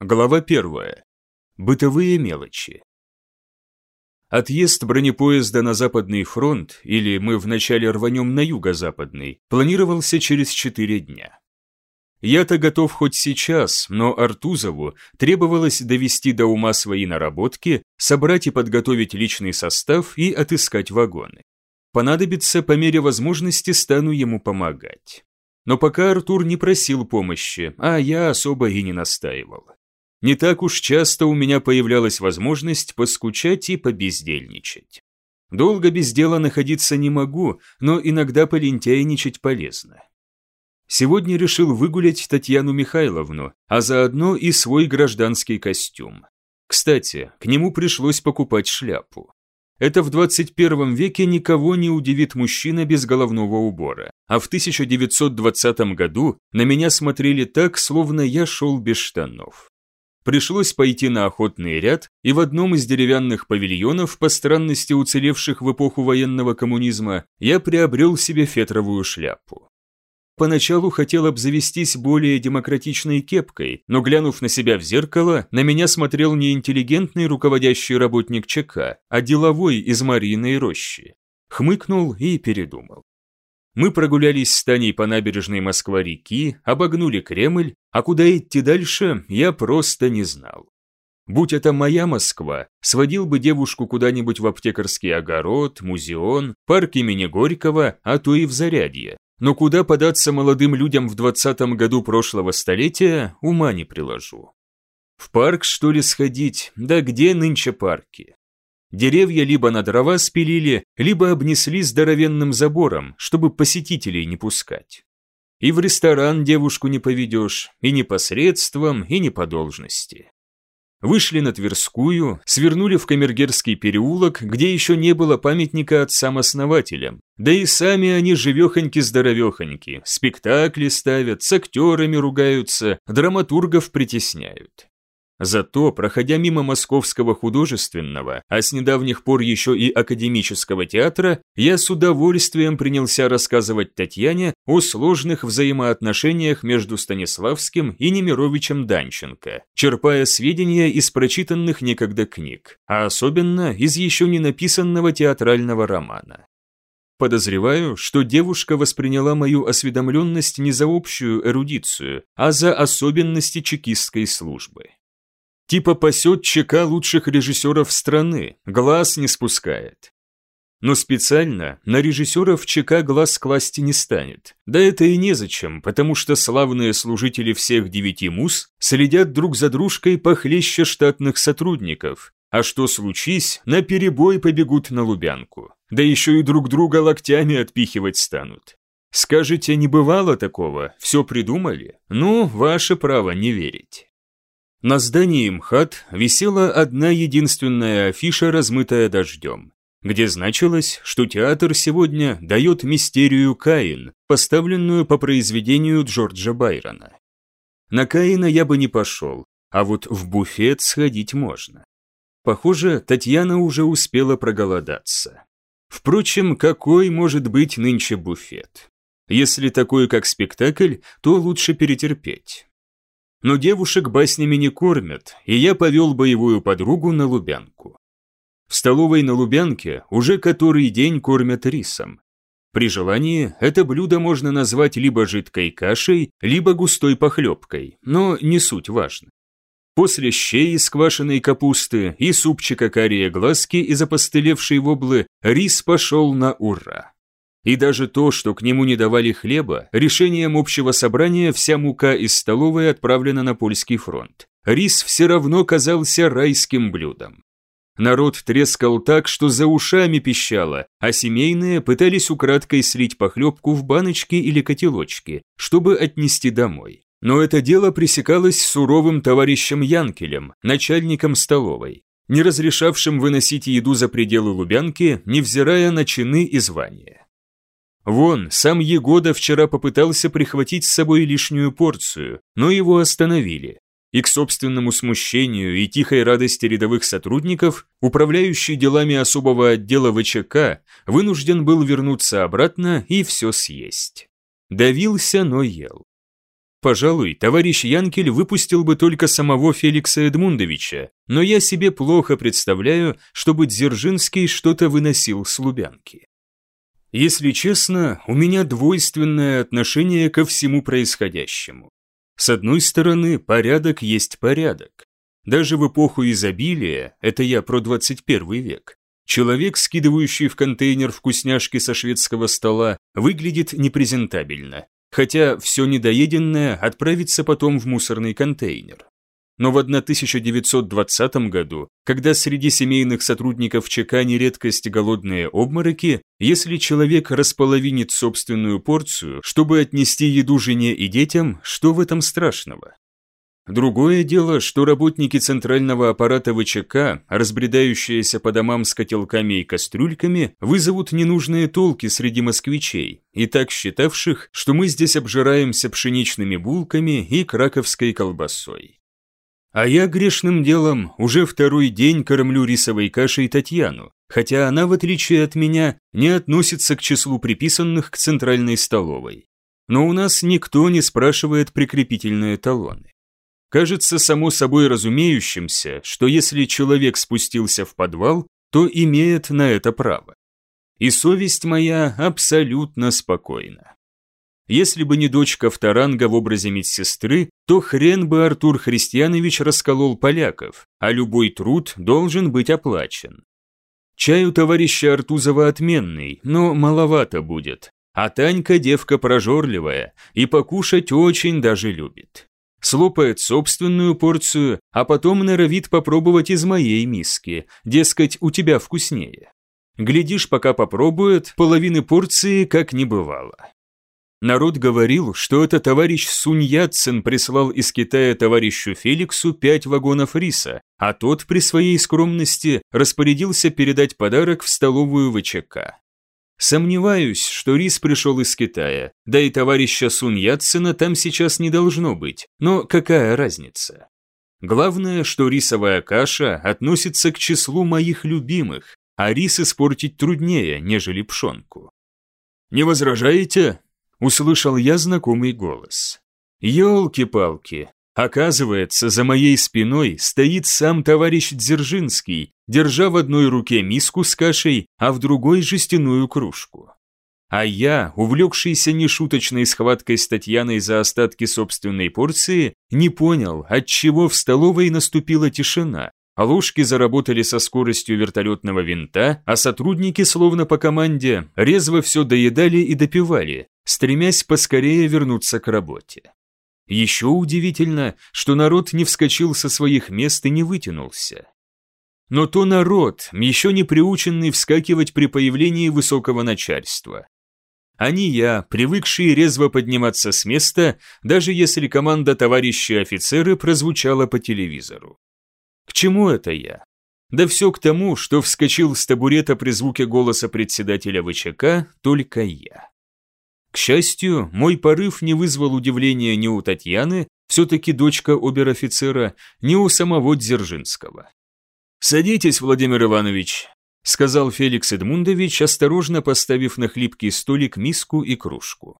Глава первая. Бытовые мелочи. Отъезд бронепоезда на Западный фронт, или мы вначале рванем на Юго-Западный, планировался через четыре дня. Я-то готов хоть сейчас, но Артузову требовалось довести до ума свои наработки, собрать и подготовить личный состав и отыскать вагоны. Понадобится, по мере возможности, стану ему помогать. Но пока Артур не просил помощи, а я особо и не настаивал. Не так уж часто у меня появлялась возможность поскучать и побездельничать. Долго без дела находиться не могу, но иногда полентяйничать полезно. Сегодня решил выгулять Татьяну Михайловну, а заодно и свой гражданский костюм. Кстати, к нему пришлось покупать шляпу. Это в 21 веке никого не удивит мужчина без головного убора, а в 1920 году на меня смотрели так, словно я шел без штанов. Пришлось пойти на охотный ряд, и в одном из деревянных павильонов, по странности уцелевших в эпоху военного коммунизма, я приобрел себе фетровую шляпу. Поначалу хотел обзавестись более демократичной кепкой, но глянув на себя в зеркало, на меня смотрел не интеллигентный руководящий работник ЧК, а деловой из Мариной рощи. Хмыкнул и передумал. Мы прогулялись с Таней по набережной Москва-реки, обогнули Кремль, а куда идти дальше, я просто не знал. Будь это моя Москва, сводил бы девушку куда-нибудь в аптекарский огород, музеон, парк имени Горького, а то и в Зарядье. Но куда податься молодым людям в двадцатом году прошлого столетия, ума не приложу. В парк, что ли, сходить? Да где нынче парки? Деревья либо на дрова спилили, либо обнесли здоровенным забором, чтобы посетителей не пускать. И в ресторан девушку не поведешь, и не по и не по должности. Вышли на Тверскую, свернули в Камергерский переулок, где еще не было памятника отцам-основателям. Да и сами они живехоньки-здоровехоньки, спектакли ставят, с актерами ругаются, драматургов притесняют. Зато, проходя мимо Московского художественного, а с недавних пор еще и академического театра, я с удовольствием принялся рассказывать Татьяне о сложных взаимоотношениях между Станиславским и Немировичем Данченко, черпая сведения из прочитанных некогда книг, а особенно из еще не написанного театрального романа. Подозреваю, что девушка восприняла мою осведомленность не за общую эрудицию, а за особенности чекистской службы. Типа пасет ЧК лучших режиссеров страны, глаз не спускает. Но специально на режиссеров ЧК глаз класть не станет. Да это и незачем, потому что славные служители всех девяти мус следят друг за дружкой похлеще штатных сотрудников, а что случись, на перебой побегут на Лубянку. Да еще и друг друга локтями отпихивать станут. Скажете, не бывало такого, все придумали? Ну, ваше право не верить. На здании МХАТ висела одна единственная афиша, размытая дождем, где значилось, что театр сегодня дает мистерию Каин, поставленную по произведению Джорджа Байрона. На Каина я бы не пошел, а вот в буфет сходить можно. Похоже, Татьяна уже успела проголодаться. Впрочем, какой может быть нынче буфет? Если такой, как спектакль, то лучше перетерпеть. Но девушек баснями не кормят, и я повел боевую подругу на Лубянку. В столовой на Лубянке уже который день кормят рисом. При желании это блюдо можно назвать либо жидкой кашей, либо густой похлебкой, но не суть важно. После щей из квашеной капусты и супчика кария глазки из опостылевшей воблы рис пошел на ура. И даже то, что к нему не давали хлеба, решением общего собрания вся мука из столовой отправлена на польский фронт. Рис все равно казался райским блюдом. Народ трескал так, что за ушами пищало, а семейные пытались украдкой слить похлебку в баночки или котелочки, чтобы отнести домой. Но это дело пресекалось суровым товарищем Янкелем, начальником столовой, не разрешавшим выносить еду за пределы Лубянки, невзирая на чины и звания. Вон, сам Егода вчера попытался прихватить с собой лишнюю порцию, но его остановили. И к собственному смущению и тихой радости рядовых сотрудников, управляющий делами особого отдела ВЧК вынужден был вернуться обратно и все съесть. Давился, но ел. пожалуй, товарищ Янкель выпустил бы только самого Феликса Эдмундовича, но я себе плохо представляю, чтобы Дзержинский что-то выносил с Лубянки. Если честно, у меня двойственное отношение ко всему происходящему. С одной стороны, порядок есть порядок. Даже в эпоху изобилия, это я про 21 век, человек, скидывающий в контейнер вкусняшки со шведского стола, выглядит непрезентабельно, хотя все недоеденное отправится потом в мусорный контейнер. Но в 1920 году, когда среди семейных сотрудников ЧК не редкость голодные обмороки, если человек располовинит собственную порцию, чтобы отнести еду жене и детям, что в этом страшного? Другое дело, что работники центрального аппарата ВЧК, разбредающиеся по домам с котелками и кастрюльками, вызовут ненужные толки среди москвичей, и так считавших, что мы здесь обжираемся пшеничными булками и краковской колбасой. А я грешным делом уже второй день кормлю рисовой кашей Татьяну, хотя она, в отличие от меня, не относится к числу приписанных к центральной столовой. Но у нас никто не спрашивает прикрепительные талоны. Кажется само собой разумеющимся, что если человек спустился в подвал, то имеет на это право. И совесть моя абсолютно спокойна. Если бы не дочка вторанга в образе медсестры, то хрен бы Артур Христианович расколол поляков, а любой труд должен быть оплачен. Чай у товарища Артузова отменный, но маловато будет, а Танька девка прожорливая и покушать очень даже любит слопает собственную порцию, а потом норовит попробовать из моей миски, дескать, у тебя вкуснее. Глядишь, пока попробует, половины порции как не бывало. Народ говорил, что это товарищ Сунь Яцен прислал из Китая товарищу Феликсу пять вагонов риса, а тот при своей скромности распорядился передать подарок в столовую ВЧК. Сомневаюсь, что рис пришел из Китая, да и товарища Сунь Яцена там сейчас не должно быть, но какая разница? Главное, что рисовая каша относится к числу моих любимых, а рис испортить труднее, нежели пшенку. «Не возражаете?» – услышал я знакомый голос. «Елки-палки, Оказывается, за моей спиной стоит сам товарищ Дзержинский, держа в одной руке миску с кашей, а в другой жестяную кружку. А я, увлекшийся нешуточной схваткой с Татьяной за остатки собственной порции, не понял, отчего в столовой наступила тишина. Ложки заработали со скоростью вертолетного винта, а сотрудники, словно по команде, резво все доедали и допивали, стремясь поскорее вернуться к работе. Еще удивительно, что народ не вскочил со своих мест и не вытянулся. Но то народ, еще не приученный вскакивать при появлении высокого начальства. Не я, привыкший резво подниматься с места, даже если команда товарищи офицеры прозвучала по телевизору. К чему это я? Да все к тому, что вскочил с табурета при звуке голоса председателя ВЧК только я. К счастью, мой порыв не вызвал удивления ни у Татьяны, все-таки дочка обер-офицера, ни у самого Дзержинского. «Садитесь, Владимир Иванович», — сказал Феликс Эдмундович, осторожно поставив на хлипкий столик миску и кружку.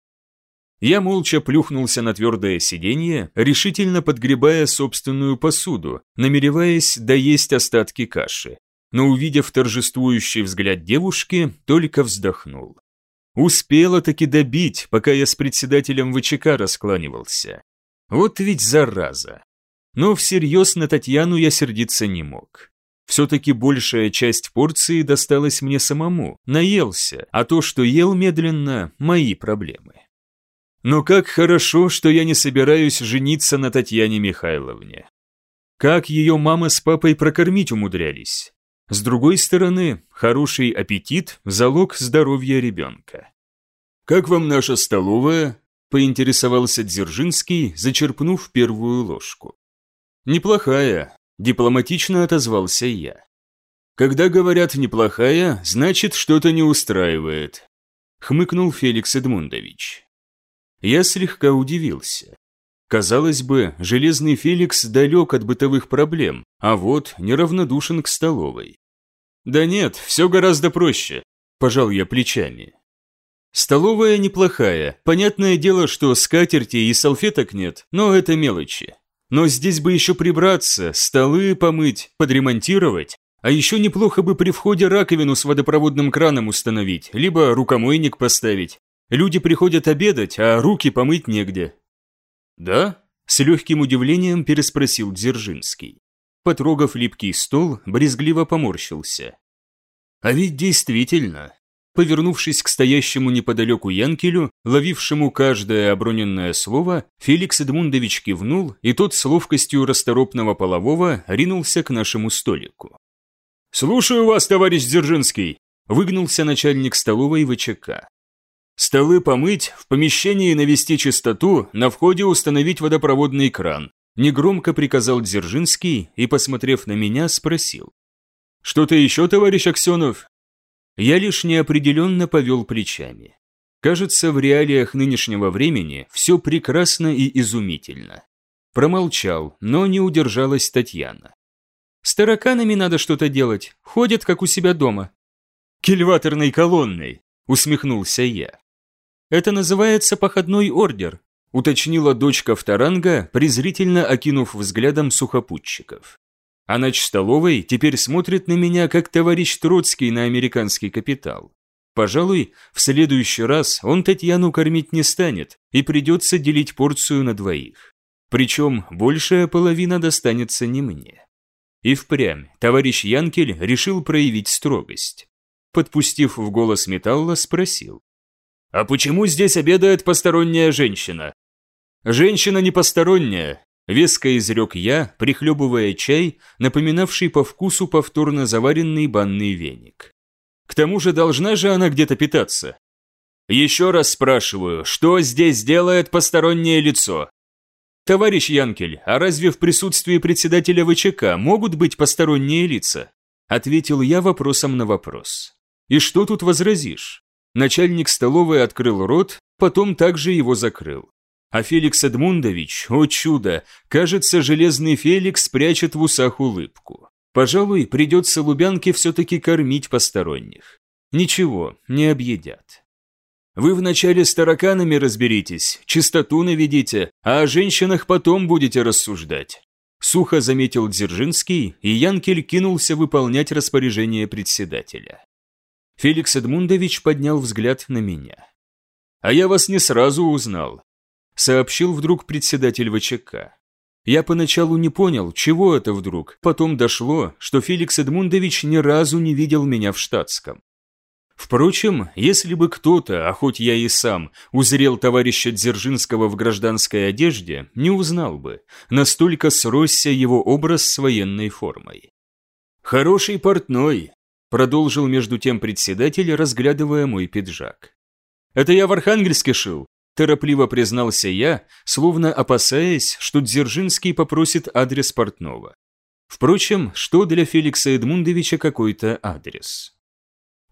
Я молча плюхнулся на твердое сиденье, решительно подгребая собственную посуду, намереваясь доесть остатки каши, но увидев торжествующий взгляд девушки, только вздохнул. Успела таки добить, пока я с председателем ВЧК раскланивался. Вот ведь зараза. Но всерьез на Татьяну я сердиться не мог. Все-таки большая часть порции досталась мне самому, наелся, а то, что ел медленно, мои проблемы. Но как хорошо, что я не собираюсь жениться на Татьяне Михайловне. Как ее мама с папой прокормить умудрялись? С другой стороны, хороший аппетит – залог здоровья ребенка. «Как вам наша столовая?» – поинтересовался Дзержинский, зачерпнув первую ложку. «Неплохая», – дипломатично отозвался я. «Когда говорят «неплохая», значит, что-то не устраивает», – хмыкнул Феликс Эдмундович. Я слегка удивился. Казалось бы, Железный Феликс далек от бытовых проблем, а вот неравнодушен к столовой. «Да нет, все гораздо проще», – пожал я плечами. Столовая неплохая. Понятное дело, что скатерти и салфеток нет, но это мелочи. Но здесь бы еще прибраться, столы помыть, подремонтировать. А еще неплохо бы при входе раковину с водопроводным краном установить, либо рукомойник поставить. Люди приходят обедать, а руки помыть негде. «Да?» – с легким удивлением переспросил Дзержинский. Потрогав липкий стол, брезгливо поморщился. «А ведь действительно, Повернувшись к стоящему неподалеку Янкелю, ловившему каждое оброненное слово, Феликс Эдмундович кивнул, и тот с ловкостью расторопного полового ринулся к нашему столику. «Слушаю вас, товарищ Дзержинский!» – выгнулся начальник столовой ВЧК. «Столы помыть, в помещении навести чистоту, на входе установить водопроводный кран», – негромко приказал Дзержинский и, посмотрев на меня, спросил. «Что-то еще, товарищ Аксенов?» Я лишь неопределенно повел плечами. Кажется, в реалиях нынешнего времени все прекрасно и изумительно. Промолчал, но не удержалась Татьяна. С тараканами надо что-то делать, ходят как у себя дома. Кильваторной колонной, усмехнулся я. Это называется походной ордер, уточнила дочка вторанга, презрительно окинув взглядом сухопутчиков. А ночь столовой теперь смотрит на меня, как товарищ Троцкий на американский капитал. Пожалуй, в следующий раз он Татьяну кормить не станет, и придется делить порцию на двоих. Причем большая половина достанется не мне. И впрямь товарищ Янкель решил проявить строгость. Подпустив в голос металла, спросил. «А почему здесь обедает посторонняя женщина?» «Женщина не посторонняя, Веско изрек я, прихлебывая чай, напоминавший по вкусу повторно заваренный банный веник. К тому же должна же она где-то питаться. Еще раз спрашиваю, что здесь делает постороннее лицо? Товарищ Янкель, а разве в присутствии председателя ВЧК могут быть посторонние лица? Ответил я вопросом на вопрос. И что тут возразишь? Начальник столовой открыл рот, потом также его закрыл. А Феликс Эдмундович, о чудо, кажется, железный Феликс прячет в усах улыбку. Пожалуй, придется Лубянке все-таки кормить посторонних. Ничего, не объедят. Вы вначале с тараканами разберитесь, чистоту наведите, а о женщинах потом будете рассуждать. Сухо заметил Дзержинский, и Янкель кинулся выполнять распоряжение председателя. Феликс Эдмундович поднял взгляд на меня. «А я вас не сразу узнал сообщил вдруг председатель ВЧК. Я поначалу не понял, чего это вдруг, потом дошло, что Феликс Эдмундович ни разу не видел меня в штатском. Впрочем, если бы кто-то, а хоть я и сам, узрел товарища Дзержинского в гражданской одежде, не узнал бы, настолько сросся его образ с военной формой. «Хороший портной», – продолжил между тем председатель, разглядывая мой пиджак. «Это я в Архангельске шил, Торопливо признался я, словно опасаясь, что Дзержинский попросит адрес портного. Впрочем, что для Феликса Эдмундовича какой-то адрес.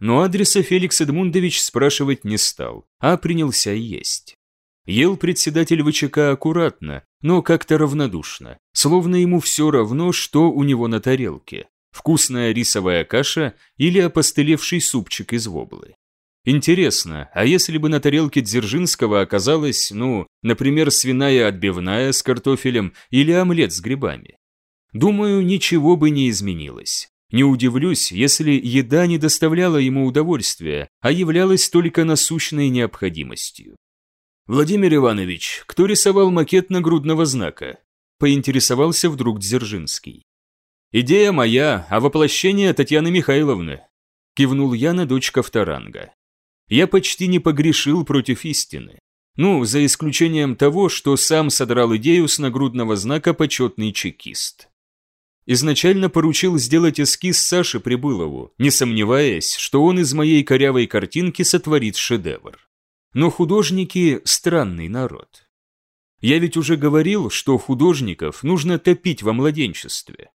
Но адреса Феликс Эдмундович спрашивать не стал, а принялся есть. Ел председатель ВЧК аккуратно, но как-то равнодушно, словно ему все равно, что у него на тарелке – вкусная рисовая каша или опостылевший супчик из воблы. Интересно, а если бы на тарелке Дзержинского оказалась, ну, например, свиная отбивная с картофелем или омлет с грибами? Думаю, ничего бы не изменилось. Не удивлюсь, если еда не доставляла ему удовольствия, а являлась только насущной необходимостью. «Владимир Иванович, кто рисовал макет нагрудного знака?» – поинтересовался вдруг Дзержинский. «Идея моя, а воплощение Татьяны Михайловны», – кивнул я на дочь Ковторанга я почти не погрешил против истины. Ну, за исключением того, что сам содрал идею с нагрудного знака «Почетный чекист». Изначально поручил сделать эскиз Саше Прибылову, не сомневаясь, что он из моей корявой картинки сотворит шедевр. Но художники – странный народ. Я ведь уже говорил, что художников нужно топить во младенчестве.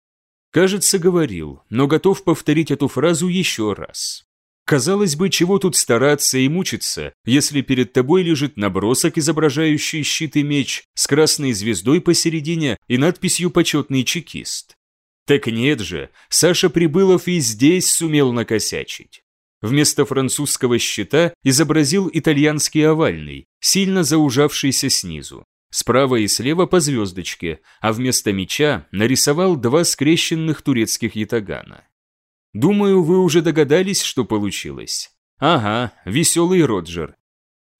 Кажется, говорил, но готов повторить эту фразу еще раз. Казалось бы, чего тут стараться и мучиться, если перед тобой лежит набросок, изображающий щит и меч, с красной звездой посередине и надписью «Почетный чекист». Так нет же, Саша Прибылов и здесь сумел накосячить. Вместо французского щита изобразил итальянский овальный, сильно заужавшийся снизу. Справа и слева по звездочке, а вместо меча нарисовал два скрещенных турецких ятагана. Думаю, вы уже догадались, что получилось. Ага, веселый Роджер.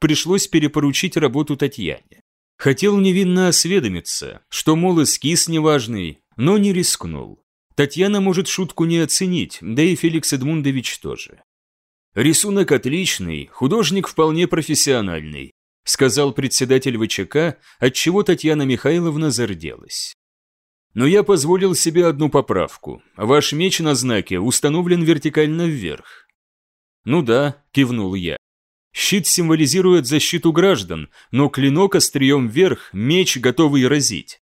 Пришлось перепоручить работу Татьяне. Хотел невинно осведомиться, что, мол, эскиз неважный, но не рискнул. Татьяна может шутку не оценить, да и Феликс Эдмундович тоже. Рисунок отличный, художник вполне профессиональный, сказал председатель ВЧК, отчего Татьяна Михайловна зарделась. Но я позволил себе одну поправку. Ваш меч на знаке установлен вертикально вверх. Ну да, кивнул я. Щит символизирует защиту граждан, но клинок острием вверх, меч готовый разить.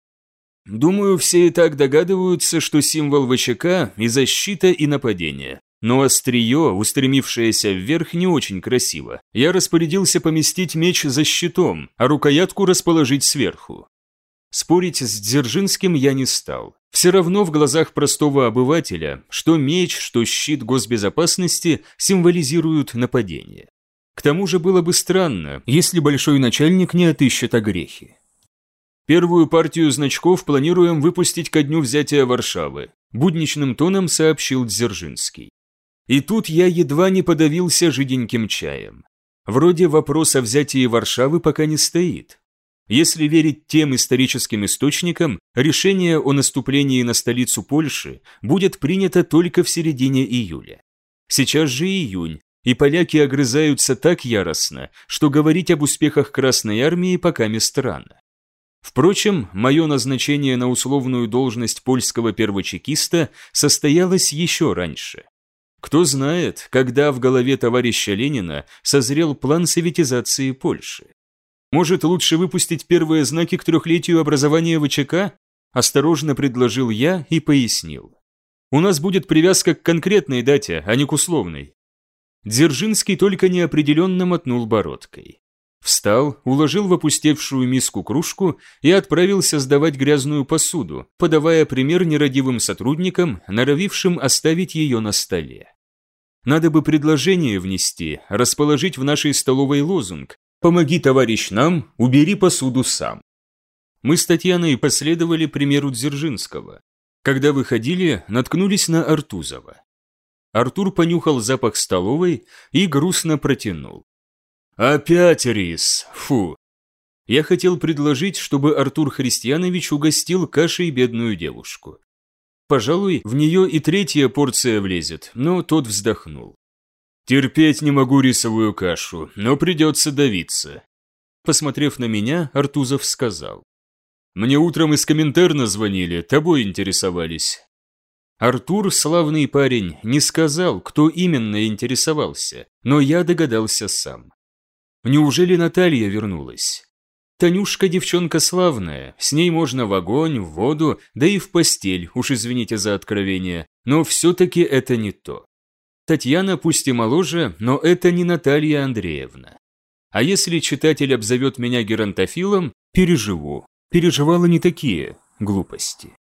Думаю, все и так догадываются, что символ ВЧК и защита, и нападение. Но острие, устремившееся вверх, не очень красиво. Я распорядился поместить меч за щитом, а рукоятку расположить сверху. Спорить с Дзержинским я не стал. Все равно в глазах простого обывателя, что меч, что щит госбезопасности символизируют нападение. К тому же было бы странно, если большой начальник не отыщет огрехи. Первую партию значков планируем выпустить ко дню взятия Варшавы, будничным тоном сообщил Дзержинский. И тут я едва не подавился жиденьким чаем. Вроде вопрос о взятии Варшавы пока не стоит. Если верить тем историческим источникам, решение о наступлении на столицу Польши будет принято только в середине июля. Сейчас же июнь, и поляки огрызаются так яростно, что говорить об успехах Красной Армии пока не странно. Впрочем, мое назначение на условную должность польского первочекиста состоялось еще раньше. Кто знает, когда в голове товарища Ленина созрел план советизации Польши. Может, лучше выпустить первые знаки к трехлетию образования ВЧК? Осторожно предложил я и пояснил. У нас будет привязка к конкретной дате, а не к условной. Дзержинский только неопределенно мотнул бородкой. Встал, уложил в опустевшую миску кружку и отправился сдавать грязную посуду, подавая пример нерадивым сотрудникам, норовившим оставить ее на столе. Надо бы предложение внести, расположить в нашей столовой лозунг «Помоги, товарищ, нам, убери посуду сам». Мы с Татьяной последовали примеру Дзержинского. Когда выходили, наткнулись на Артузова. Артур понюхал запах столовой и грустно протянул. «Опять рис! Фу!» Я хотел предложить, чтобы Артур Христианович угостил кашей бедную девушку. Пожалуй, в нее и третья порция влезет, но тот вздохнул. «Терпеть не могу рисовую кашу, но придется давиться». Посмотрев на меня, Артузов сказал. «Мне утром из Коминтерна звонили, тобой интересовались». Артур, славный парень, не сказал, кто именно интересовался, но я догадался сам. Неужели Наталья вернулась? Танюшка девчонка славная, с ней можно в огонь, в воду, да и в постель, уж извините за откровение, но все-таки это не то. Татьяна пусть и моложе, но это не Наталья Андреевна. А если читатель обзовет меня геронтофилом, переживу. Переживала не такие глупости.